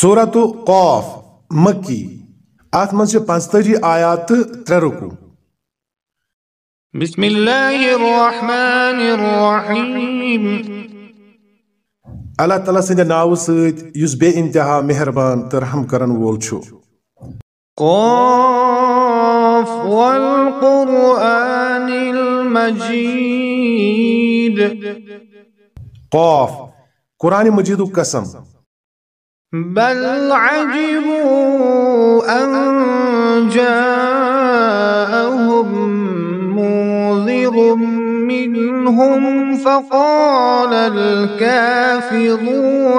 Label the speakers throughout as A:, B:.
A: صورت قوف مکی۔ ات من پانچتجی آیات تو ترے رکو
B: بسم اللہ الرحمن الرحیم۔
A: اللہ تعالیٰ سند ناو ست یس بے انتہا مہربان تو رحم کرن وول چھو
B: قاف والقرآن المجید۔
A: قوف قرآن مجید قسم۔
B: بل عجبوا أن جاءهم منذر منهم فقال الكافرون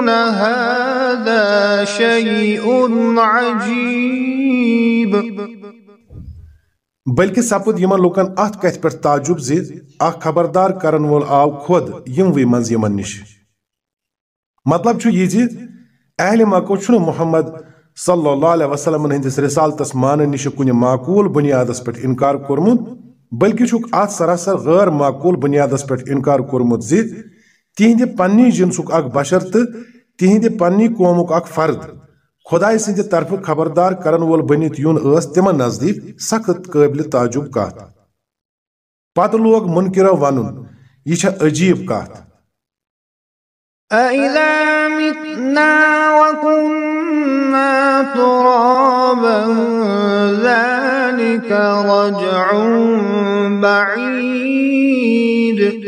B: هذا شيء عجيب.
A: بلکہ سپد یمن لوکن ات کت پہ تعجب زی اخ خبردار کرن وول آو خود یم وی منز یمن نش۔ مطلب چھو یہ زی اہل مکو چھو محمد صلی اللہ علیہ وسلم ہندس رسالتس مان نش کن معقول بنیادس پہ انکار کورمت بلکہ چھک ات سراسر غیر معقول بنیادس پہ انکار کورمت زی تہند پنی جنسک اک بشر تو تہند پنی قومک اک فرد۔ خدائے سند طرف خبردار کرن وول بنت یون اس تمن نزدیک سخت قابل تعجب کت پتہ لوگ منکرو ونن، یہ عجیب کت
B: أَإِذَا مِتْنَا وَكُنَّا تُرَابًا ذَلِكَ رَجْعٌ بَعِيدٌ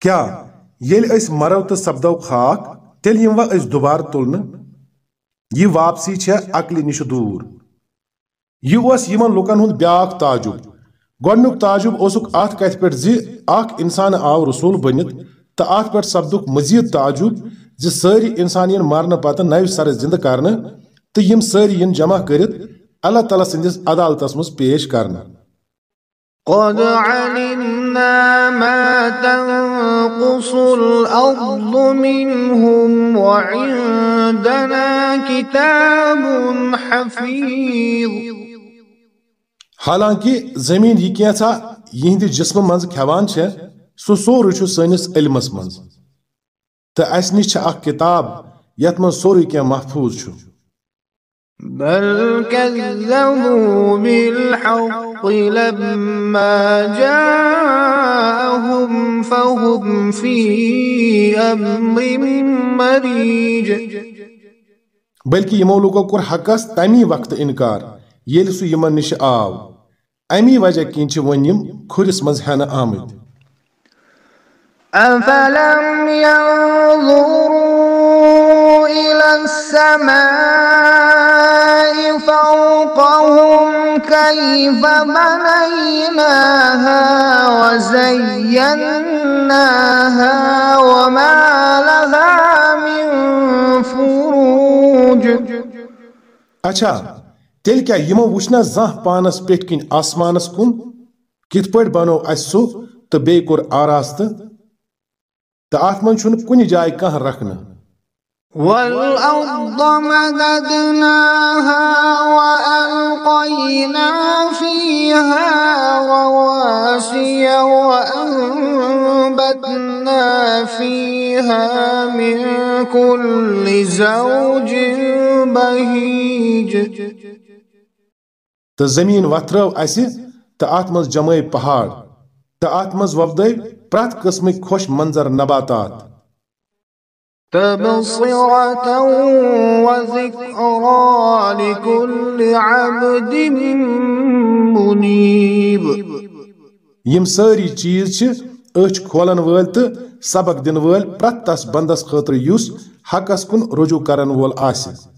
A: کیا یل اس مرو تو سپدو خاک، تیل یم اس دوبار تلن؟ یہ واپسی چھ عقل نش دور۔ یہ اس یمن لوکن ہند بیاکھ تعجب گۄڈنیُک تعجب اوسُکھ اتھ کتھ پٮ۪ٹھ زِ اکھ انسان آو رسول بنِتھ تو ات پہ سپدک مزید تعجب زِ سٲری انسانین مرنہٕ پتہٕ نوِ سر زندٕ کرنہٕ تہٕ یِم سٲری ین جمع کٔرِتھ اللہ تعالیٰ سٕنٛدِس عدالتس منٛز پیش کرنہٕ
B: قد علمنا ما تنقص الأرض منهم وعندنا كتاب حفيظ۔
A: حالانکہ زمین یہ کینژھا یہندِ جسمہٕ منٛز کھٮ۪وان چھےٚ۔ سُہ سورُے چھُ سٲنِس علمس منٛز۔ تہٕ اسہِ نِش چھِ اکھ کِتاب یتھ منٛز سورُے کینٛہہ محفوظ چھُ۔
B: بل كذبوا بالحق لما جاءهم فهم في أمر مريج۔
A: بلکہ یمو لوکو کوٚر حقس تمی وقتہٕ انکار سُہ یمن نِش آو۔ امی وجہ کِنۍ چھِ وۄنۍ یِم کھُرِس آمٕتۍ۔
B: أفلم ينظروا إلى السماء فوقهم كيف بنيناها وزيناها وما لها من فروج
A: اچھا تیٚلہِ کیٛاہ یِمو وٕچھنا زانٛہہ پانس پٮ۪ٹھ کِنۍ آسمانس کُن؟ کِتھ پٲٹھۍ بنو اسہِ سُہ؟ تہٕ بیٚیہِ کوٚر آراستہٕ؟ تأثمن شنو كوني جاي كه ركنا
B: والأرض مددناها وألقينا فيها رواسي وأنبتنا فيها من كل زوج بهيج.
A: تزمين وترو أسي؟ تأثمن جمعي پہاڑ تہٕ اتھ منٛز وۄپدٲے پرٛٮ۪تھ قٕسمٕکۍ خۄش منظر نباتات۔
B: تبصرة وذكرى لكل عبد منيب.
A: یم سٲری چیٖز چھِ أچھ کھولن وٲلۍ تہٕ سبق دِنہٕ وٲلۍ پرٛٮ۪تھ تس بنٛدس خٲطرٕ یُس حقس کُن رجوع کرن وول آسہِ۔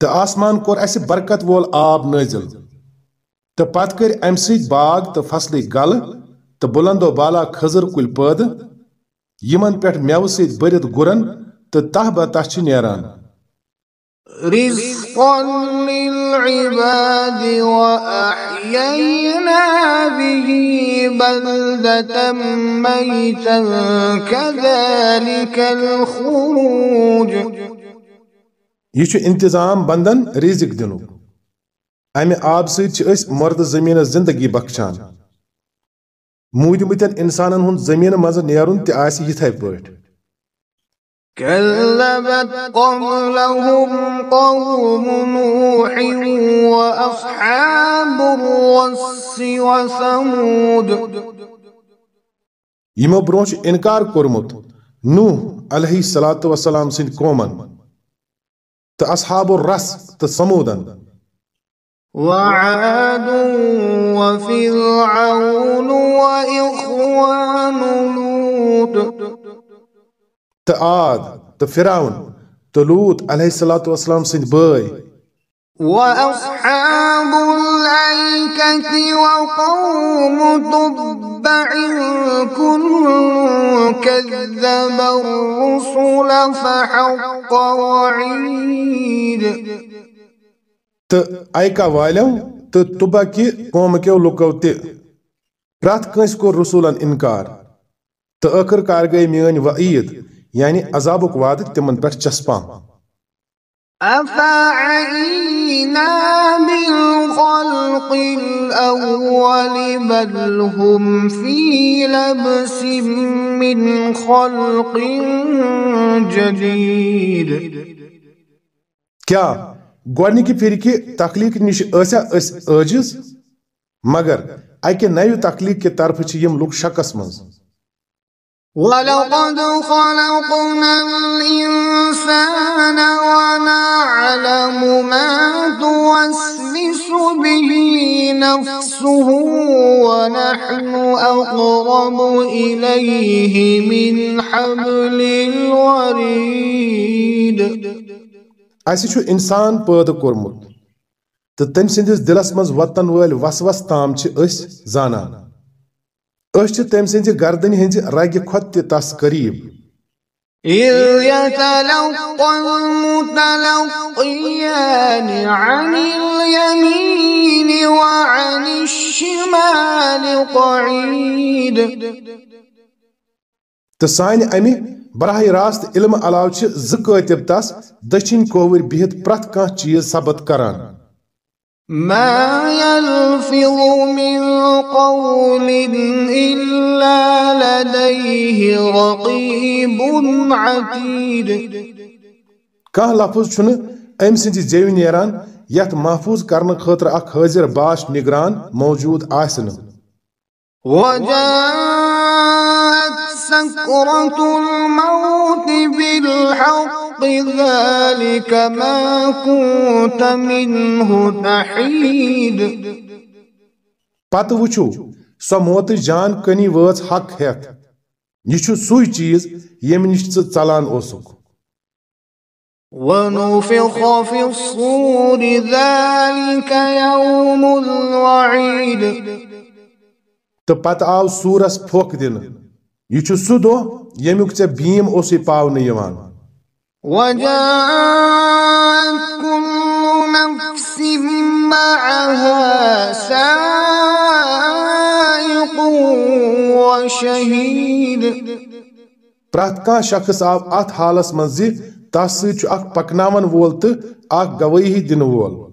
A: تہٕ آسمان کوٚر اسہِ برکت وول آب نٲزِل۔ تہٕ پتہٕ کٔرۍ امہِ سۭتۍ باغ تہٕ فصلٕکۍ گلہٕ تہٕ بُلندو بالا کھٔزٕر کُلۍ پٲدٕ، یمن پٮ۪ٹھ مٮ۪وٕ سۭتۍ بٔرِتھ گُرن تہٕ تاہ بتاہ چھِ نیران۔
B: رزقا للعباد وأحيينا به بلدة ميتا كذلك الخروج
A: یہ انتظام بندن رزق دنُک۔ امہِ آب أسۍ مرد زٔمیٖنس زندگی بخشان۔ موٗدمٕتٮ۪ن انسانن ہُنٛد زٔمیٖنہٕ منٛزٕ نیرُن تہِ آسہِ یِتھے پٲٹھۍ۔
B: كذبت قبلهم قوم نوح وأصحاب الرس وثمود۔
A: یِمو برونٛہہ چھُ انکار کوٚرمُت نوح علیہ صلاتُ وسلام سٕنٛدۍ قومن۔ أصحاب الرس تصمودا.
B: وعاد وفرعون وإخوان لوط.
A: تآد تفرعون. تلوط عليه الصلاة والسلام سيد باي
B: وأصحاب الأيكة وقوم طب. كذب الرسل فحق وعيد
A: تہٕ ایکا والیو تہٕ تُبا کہِ قومہٕ لُکو تہِ پرٛٮ۪تھ کٲنٛسہِ کوٚر رسوٗلن انکار۔ تہٕ ٲخٕر کار گٔے میٲنۍ وعیٖد یعنی عذابُک وعدٕ تِمن پٮ۪ٹھ چسپان
B: أفعينا بالخلق الأول بل هم في لبس من خلق جديد.
A: کیٛاہ گۄڈنِکہِ پھِرِ تخلیٖق نِش ٲسیا أسۍ عٲجِز مگر اکہِ نوِ تخلیٖق کہِ طرفہٕ چھِ یِم لُکھ شکس منٛز۔
B: ولقد خلقنا الإنسان ونعلم ما توسوس به نفسه ونحن أقرب إليه من حبل الوريد
A: اسہِ چھُ انسان پٲدٕ کوٚرمُت تہٕ تٔمۍ سٕنٛدِس دِلس منٛز وتن وٲلۍ وسوس تام چھِ أسۍ زانان۔ أسۍ چھِ تٔمۍ سٕنٛزِ گردنہِ ہٕنٛزِ رگہِ کھۄتہٕ تہِ تس قریٖب
B: إذ يتلقى المتلقيان عن اليمين وعن الشمال قعيد
A: تہٕ سانہِ امہِ براہ راست علمہٕ علاوٕ چھِ زٕ کٲتِب تس دٔچھِنۍ کھووٕرۍ بِہِتھ پرٛٮ۪تھ کانٛہہ چیٖز ثبت کران
B: ما يلفظ من قول إلا لديه رقيب عتيد.
A: کانٛہہ لفظ چھُنہٕ أمۍ سٕنٛزِ زیوِ نیران یتھ محفوظ کرنہٕ خٲطرٕ اکھ حٲضِر باش نگران موجوٗد آسہِ نہٕ
B: وجاءت سكرة الموت بالحق ذلك ما كنت منه تحيد
A: پتہٕ وٕچھو سۄ موتٕچ جان کٔنی وٲژ حق ہٮ۪تھ یہِ چھُ سُے چیٖز ییٚمہِ نِش ژٕ ژلان اوسُکھ۔
B: ونفخ في الصور ذلك يوم الوعيد
A: تہٕ پتہٕ آو سوٗرس پھوٚکھ دِنہٕ۔ یہِ سُہ دۄہ ییٚمیُک ژےٚ بیٖم
B: سائق وشهيد.
A: پرٛٮ۪تھ کانٛہہ شخص آو اتھ حالس منٛز زِ تس اکھ پکناون وول تہٕ اکھ گوٲہی دِنہٕ وول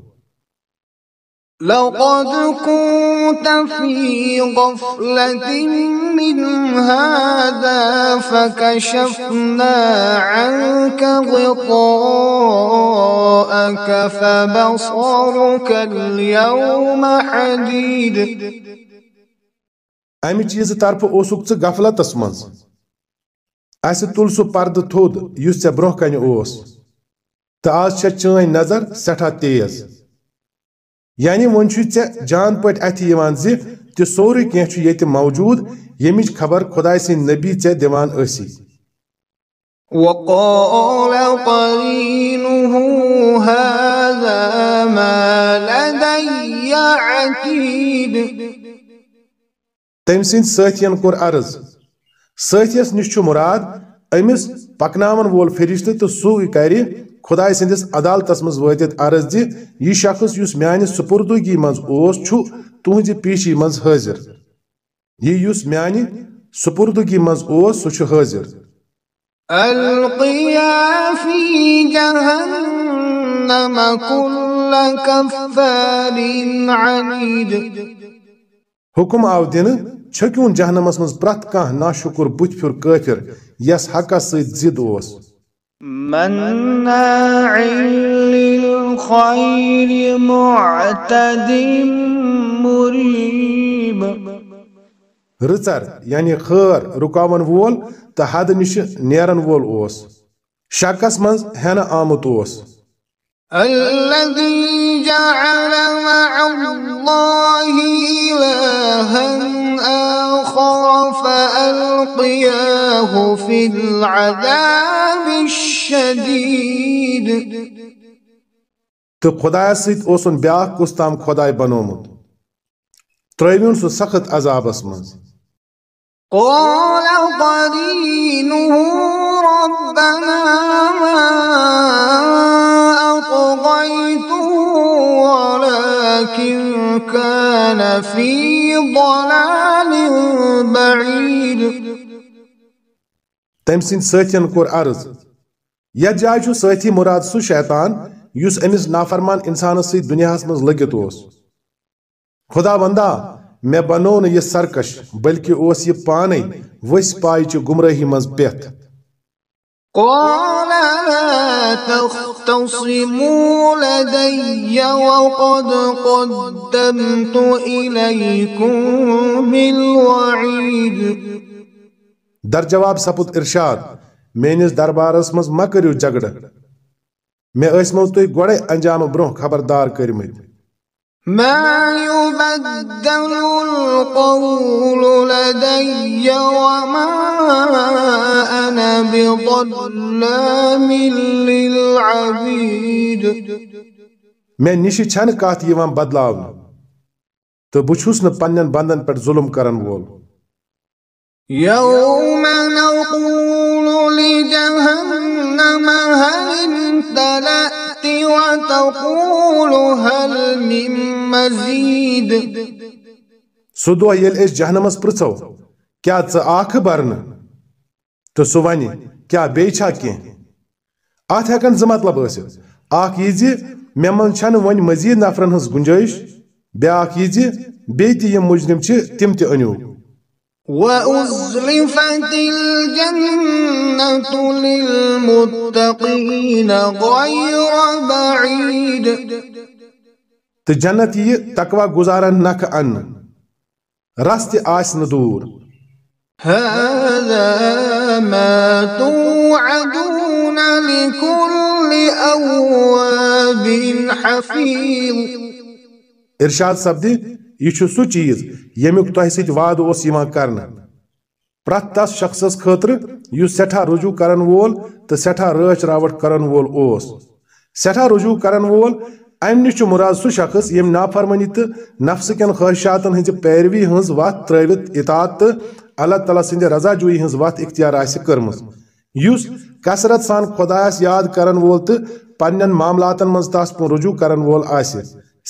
B: لقد كنت في غفلة من هذا فكشفنا عنك غطاءك فبصرك اليوم حديد.
A: امہِ چیٖزٕ طرفہٕ اوسُکھ ژٕ غفلتس منٛز. اسہِ تُل سُہ پردٕ تھوٚد یُس ژےٚ برونٛہہ کنہِ اوس تہٕ آز چھےٚ چٲنۍ نظر سٮ۪ٹھاہ تیز یعنی چھُے ژےٚ جان پٲٹھۍ اَتھِ یِوان زِ تہِ سورُے کینٛہہ چھُ ییٚتہِ موجوٗد ییٚمِچ خبر خۄداے سٕنٛدۍ نبی ژےٚ دِوان ٲسی۔
B: وقال قرينه هذا ما لدي عتيد۔
A: تٔمۍ سٕنٛدۍ سٲتھین کوٚر عرض سٲتھیس نِش چھُ مُراد أمِس پکناون وول فرشتہٕ تہٕ سُے کرِ خدا سندس عدالتس مز واتت عرض یہ شخص یس میانہ سپردگی مز اوس تہذ پیشی مز حاضر یہ یس میانہ سپردگی مز اوس سہ حاضر
B: القيا في جهنم كل كفار عنيد.
A: حکم آو دن چھکیون جہنمس مز پرت کان ناشکر بت پھر کافر یس حقس سۭتۍ ضد اوس۔
B: مناع للخير معتد مريب.
A: رسر يعني خير ركاون وول تحد نش نيرن وول اوس. شاكس منز هنا آمت اوس.
B: الذي جعل مع الله إلها آخر فألقياه في العذاب الشديد.
A: تو خدای سۭتۍ اوسُن بیٛاکھ کُس تام خداے بنومُت ترٛٲوِن سُہ سخت عذابس منٛز
B: قال قرينه ربنا ما أطغيته ولكن كان في ضلال بعيد.
A: تم سند ساتین کور عرض یتھ جائے چھُ سٲتھی مراد سُہ شیطان یُس أمِس نافرمان انسانس سۭتۍ دُنیاہس منٛز لٔگِتھ اوس خدا وندا مےٚ بنو نہٕ یہِ سرکش بلکہِ اوس یہِ پانے ؤسۍ پایچہِ گمرٲہی منٛز پٮ۪تھ
B: قال لا تختصموا لدي وقد قدمت إليكم بالوعيد
A: در جواب سپت ارشاد میٲنِس دربارس مز مہ کٔرِو جگڑٕ۔ مےٚ ٲسمو تُہۍ گۄڈے انجامہٕ برونٛہہ خبردار کٔرمٕتۍ۔
B: ما يبدل القول لدي وما أنا بظلام للعبيد.
A: کتھ یِوان بدلاونہٕ تہٕ بہٕ چھُس نہٕ پننٮ۪ن بنٛدن پٮ۪ٹھ ظُلم کرن وول۔
B: يوم نقول لجهنم هل امتلأت وتقول هل من مزيد؟
A: سُہ دۄہ جہنمس پرژھو کیٛاہ ژٕ آکھٕ برنہٕ تہٕ سُہ ونہِ کیٛاہ بیٚیہِ چھا کینٛہہ اتھ مطلب ٲسِتھ اکھ یہِ زِ مےٚ منٛز نفرن ہٕنٛز گُنجٲیش بیٛاکھ یہِ زِ بیٚیہِ تہِ یِم مُجرم
B: وأزلفت الجنة للمتقين غير بعيد.
A: تہٕ جنت یہِ تقوا گُزارن نکھٕ اننہٕ رس تہِ آسہِ نہٕ دوٗر.
B: هذا ما توعدون لكل أواب حفيظ.
A: ارشاد سپدِ یہِ چھُ سُہ چیٖز، ییٚمیُک تۄہہِ سۭتۍ وعدٕ اوس یِوان تس شخصس خٲطرٕ یُس سٮ۪ٹھاہ رجوع کرن وول تہٕ سٮ۪ٹھاہ رٲچھ راوٹھ کرن وول اوس۔ سٮ۪ٹھاہ رجوع کرن وول، امہِ نِش چھُ مُراد سُہ شخص ییٚمۍ نافرمٲنی تہٕ نفسہٕ کٮ۪ن خٲہشاتن ہٕنزِ پیروی ہٕنٛز وتھ ترٲوِتھ اطاعت تہٕ اللہ تعالیٰ سٕنٛدِ رضا جویی ہٕنٛز وتھ اختیار آسہِ کٔرمٕژ۔ یُس کثرت سان خۄدایس یاد کرن وول تہٕ پننٮ۪ن معاملاتن منٛز تس رجوع کرن وول آسہِ۔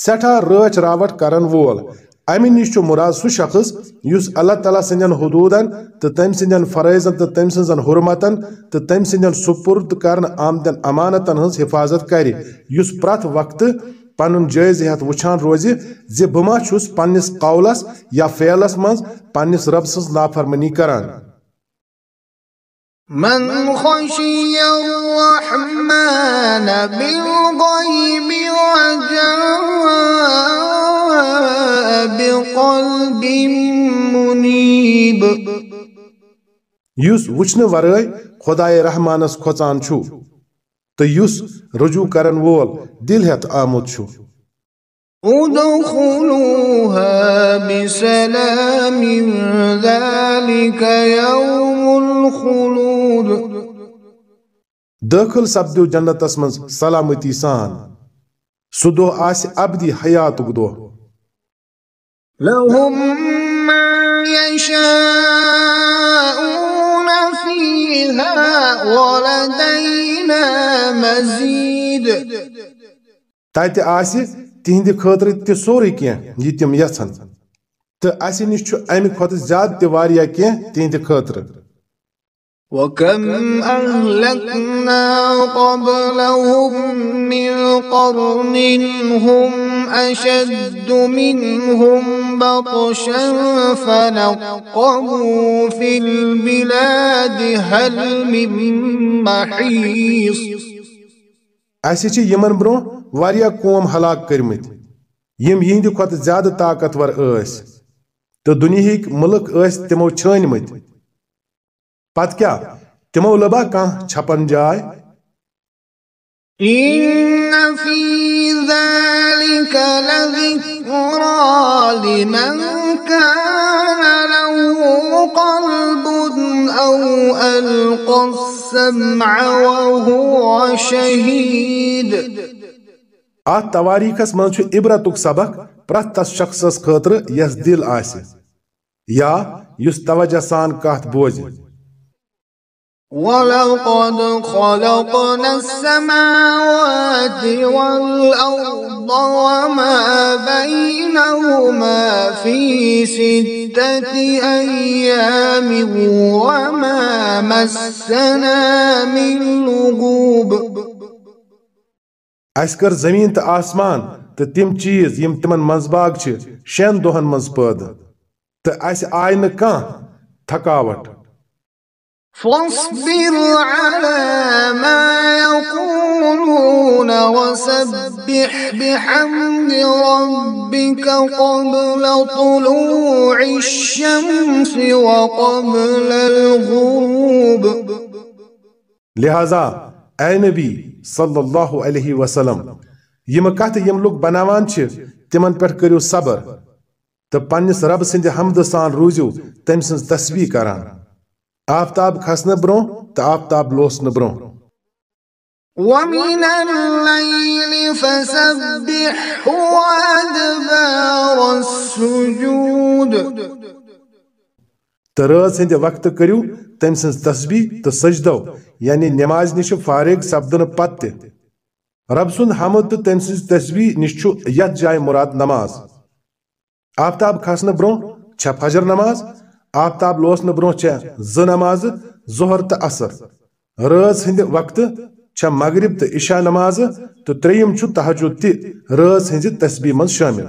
A: سٮ۪ٹھاہ رٲچھ راوٹھ کرن وول۔ امہِ نِش چھُ مُراد سُہ شخص یُس اللہ تعالیٰ سٕنٛدٮ۪ن حدوٗدن تہٕ تٔمۍ سٕنٛدٮ۪ن فرٲیزن تہٕ تٔمۍ سٕنٛزن حرمتن تہٕ تٔمۍ سٕنٛدٮ۪ن سُپرد کرنہٕ آمدٮ۪ن امانتن ہٕنٛز حفاظت کرِ۔ یُس پرٛٮ۪تھ وقتہٕ پنُن جٲیزٕ ہٮ۪تھ وٕچھان روزِ زِ بہٕ ما چھُس قولس یا فعلس منٛز پننِس رب سٕنٛز نافرمٲنی کران۔
B: من خشي الرحمن بالغيب وجاء بقلب منيب
A: یُس وٕچھنہٕ ورٲے خۄداے رحمانس کھۄژان چھُ تہٕ یُس رجوع کرن وول دل ہٮ۪تھ آمُت چھُ
B: ادخلوها بسلام ذلك يوم الخلود.
A: دٲخل سپدِو جنتس منٛز سلامتی سان۔ سُہ دۄہ آسہِ ابدی
B: علينا مزيد
A: تتہ آسہِ تِہنٛدِ خٲطرٕ تہِ سورُے کینٛہہ یہِ تِم یژھن تہٕ اسہِ نِش امہِ کھۄتہٕ زیادٕ تہِ واریاہ کینٛہہ تِہنٛدِ خٲطرٕ
B: وكم أهلكنا قبلهم من قرن هم أشد منهم بطشا فنقبوا في البلاد هل من محيص؟
A: اسہِ چھِ یِمن برٛونٛہہ واریاہ قوم ہلاک کٔرمٕتۍ یِم یِہنٛدِ کھۄتہٕ زیادٕ طاقتور ٲسۍ تہٕ دُنیہٕکۍ مُلک ٲسۍ تِمو چھٲنۍمٕتۍ پتہٕ کیٛاہ تِمو لبا کانٛہہ چھپن جاے
B: إن في ذلك لذكرى لمن كان له قلب أو ألقى السمع وهو شهيد
A: اتھ تواریخس منٛز چھُ عبرتُک سبق پرٛٮ۪تھ تس شخصس خٲطرٕ یس دل آسہِ یا یُس توجہ سان کتھ بوزِ
B: ولقد خلقنا السماوات والأرض وما بينهما في ستة أيام وما مسنا من لغوب
A: اسہِ کٔر زٔمیٖن تہٕ آسمان تہٕ تِم چیٖز یِم تِمن منٛزباگ چھِ شٮ۪ن دۄہن منٛز پٲدٕ تہٕ اسہِ آیہِ نہٕ کانٛہہ تھکاوٹ۔
B: فاصبر على ما يقولون وسبح بحمد ربك قبل طلوع الشمس وقبل الغروب.
A: لہذا اے نبی صلی اللہ علیہ وسلم یم کتھ یم لوگ بناوان چھ تمن پٮ۪ٹھ کٔرِو صبر تہٕ پننس رب سٕنٛدِ حمدٕ سان روٗزِو تٔمۍ سٕنٛز تسبیح کران۔ آفتاب کھسنہٕ برٛونٛہہ تہٕ آفتاب لوسنہٕ برٛونٛہہ
B: ومن الليل فسبحه وأدبار السجود
A: رٲژ ہٕنٛدِ وقتہٕ کٔرِو تٔمۍ سٕنٛز تسبیح تہٕ سجدو یعنی نمازِ نِش فارغ سپدنہٕ پتہٕ تہِ۔ رب سُنٛد حمد تہٕ تٔمۍ سٕنٛز تسبیح نِش چھُ یتھ جایہِ مراد نماز۔ آفتاب کھسنہٕ برٛونٛہہ چھےٚ فجر نماز آفتاب لوسنہٕ برٛونٛہہ چھےٚ زٕ نمازٕ ظہر تہٕ اثر رٲژ ہٕنٛدِ وقتہٕ چھےٚ مغرب تہٕ عشاء نمازٕ تہٕ ترٛیٚیِم چھُ تہجد تہِ رٲژ ہٕنٛزِ تسبیح منٛز شٲمِل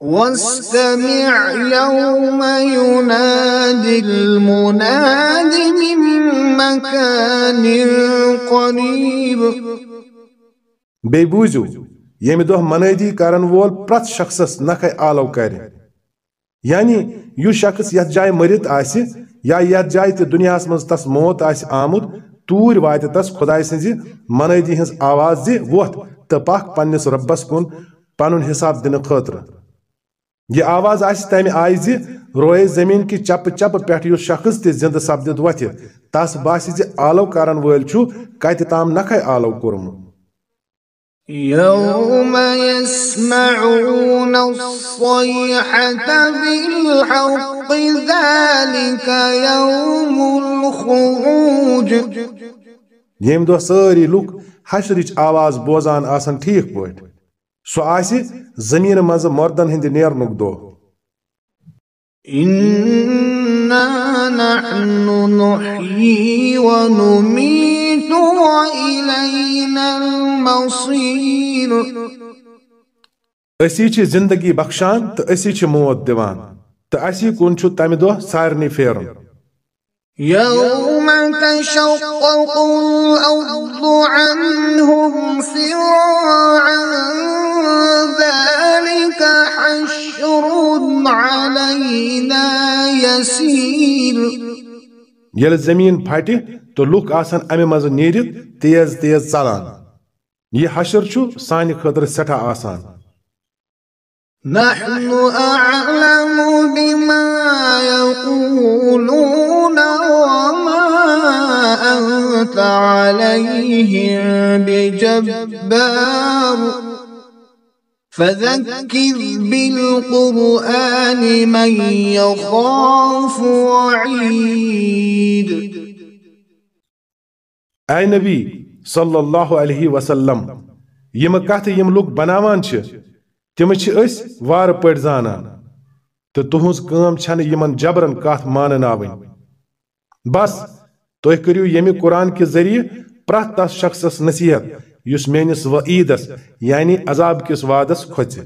B: واستمع يوم ينادي المناد من مكان قريب۔
A: بیٚیہِ بوٗزِو ییٚمہِ دۄہ منٲدی کرن وول پرٛٮ۪تھ شخصس نکھے آلو کرِ یعنی یُس شخص یتھ جایہِ مٔرِتھ آسہِ یا یتھ جایہِ تہِ دُنیاہس منٛز تس موت آسہِ آمُت، توٗرۍ واتہِ تس خۄداے سٕنزِ منٲدی ہٕنٛز آواز زِ وۄتھ تہٕ پکھ پننِس رۄبس کُن پنُن حساب دِنہٕ خٲطرٕ۔ یہ آواز آسہِ تمہِ آیہِ زِ روئے زمین کہِ چپہٕ چپہٕ پٮ۪ٹھ یُس شخص تہِ زِندٕ سپدِتھ وۄتھِ، تس باسہِ زِ آلو کرن وٲلۍ چھُ کتہِ تام نکھے آلو کوٚرمُت۔
B: يوم يسمعون الصيحة بالحق ذلك يوم الخروج.
A: ییٚمہِ دۄہ سٲری لُکھ حشرٕچ آواز بوزان آسن ٹھیٖک پٲٹھۍ سُہ آسہِ زٔمیٖنہٕ منٛزٕ مردن ہٕنٛدِ نیرنُک دۄہ
B: إنا نحن نحيي ونميت. وإلينا المصير.
A: أسي چه زندگی بخشان تو أسي چه موت دیوان تو أسي کن چو تامی دو سارنی فیرن
B: يوم تشقق الأرض عنهم سراعا ذلك حشر علينا يسير.
A: يل الزمين پھٹہِ تہٕ لُکھ آسن امہِ منٛزٕ نیٖرِتھ تیز تیز ژلان یہِ حشر چھُ سانہِ خٲطرٕ سٮ۪ٹھاہ آسان۔
B: نحن أعلم بما يقولون وما أنت عليهم بجبار۔ فذكر بالقرآن من يخاف وعيد
A: اے نبی صلی اللہ علیہ وسلم، یم کت یم لوگ بناوان چھ، تم چھ اس وار پٹ زانان۔ تو تہنز کام چھن یمن جبرن کت مانن بس، تُہۍ کٔرِو ییٚمہِ قرآن کہِ ذٔریعہٕ پرٛٮ۪تھ تس شخصس نصیحت، یُس میٲنِس وعیٖدس یعنی عذاب کِس وعدس کھوژِ۔